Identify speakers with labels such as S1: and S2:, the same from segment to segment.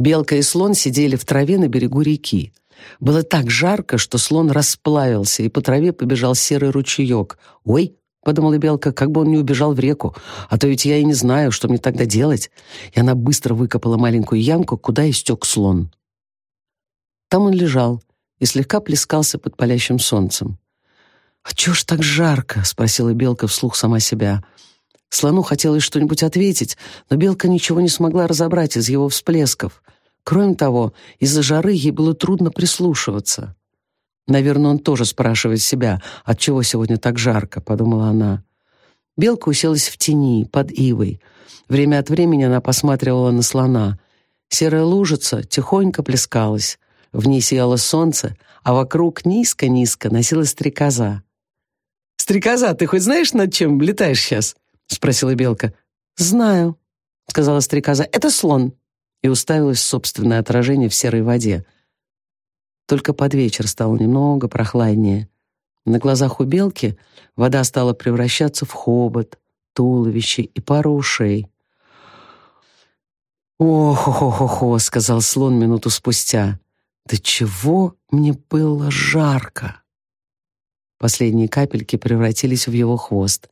S1: Белка и слон сидели в траве на берегу реки. Было так жарко, что слон расплавился, и по траве побежал серый ручеек. «Ой!» — подумала Белка, как бы он не убежал в реку, а то ведь я и не знаю, что мне тогда делать. И она быстро выкопала маленькую ямку, куда истек слон. Там он лежал и слегка плескался под палящим солнцем. «А чё ж так жарко?» — спросила Белка вслух сама себя. Слону хотелось что-нибудь ответить, но Белка ничего не смогла разобрать из его всплесков. Кроме того, из-за жары ей было трудно прислушиваться. «Наверное, он тоже спрашивает себя, отчего сегодня так жарко», — подумала она. Белка уселась в тени, под ивой. Время от времени она посматривала на слона. Серая лужица тихонько плескалась. В ней сияло солнце, а вокруг низко-низко носилась стрекоза. «Стрекоза, ты хоть знаешь, над чем летаешь сейчас?» — спросила Белка. «Знаю», — сказала стрекоза. «Это слон» и уставилась собственное отражение в серой воде. Только под вечер стало немного прохладнее. На глазах у белки вода стала превращаться в хобот, туловище и пару ушей. «Ох-хо-хо-хо», — сказал слон минуту спустя. «Да чего мне было жарко!» Последние капельки превратились в его хвост.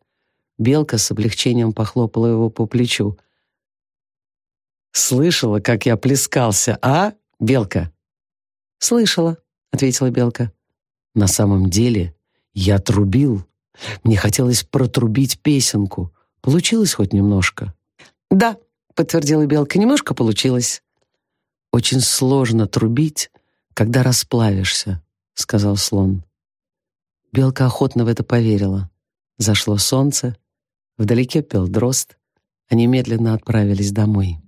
S1: Белка с облегчением похлопала его по плечу. «Слышала, как я плескался, а, Белка?» «Слышала», — ответила Белка. «На самом деле я трубил. Мне хотелось протрубить песенку. Получилось хоть немножко?» «Да», — подтвердила Белка, — «немножко получилось». «Очень сложно трубить, когда расплавишься», — сказал слон. Белка охотно в это поверила. Зашло солнце, вдалеке пел дрозд, они медленно отправились домой.